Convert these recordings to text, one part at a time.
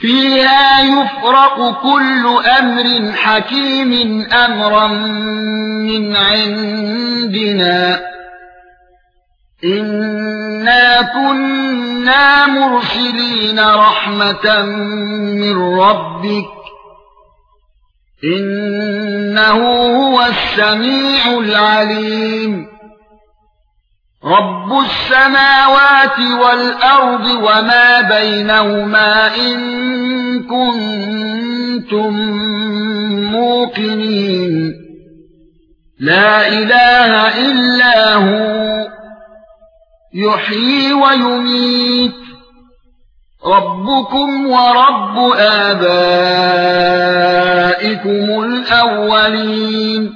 فيها يفرق كل أمر حكيم أمرا من عندنا. إنا كنا مرسلين رحمة من ربك إنه هو السميع العليم رب السماوات والارض وما بينهما ان كنتم موقنين لا اله الا هو يحيي ويميت ربكم ورب آبائكم الأولين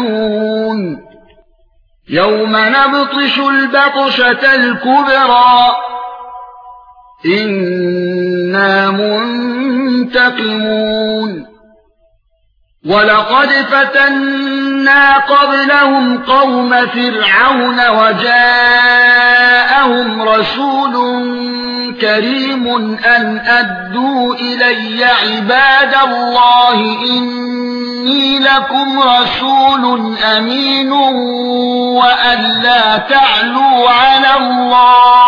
يَوْمَ نَبْطِشُ الْبَطْشَةَ الْكُبْرَى. إِنَّا مُنْتَقِمُونَ. وَلَقَدْ فَتَنَّا قَبْلَهُمْ قَوْمَ فِرْعَوْنَ وَجَاءَهُمْ رَسُولٌ كَرِيمٌ أَنْ أَدُّوا إِلَيَّ عِبَادَ اللَّهِ إِنِّي لَكُمْ رَسُولٌ أَمِينٌ وَأَن لَّا تَعْلُوا عَلَى اللَّهِ.